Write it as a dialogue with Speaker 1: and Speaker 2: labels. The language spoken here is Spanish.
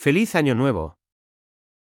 Speaker 1: Feliz Año Nuevo.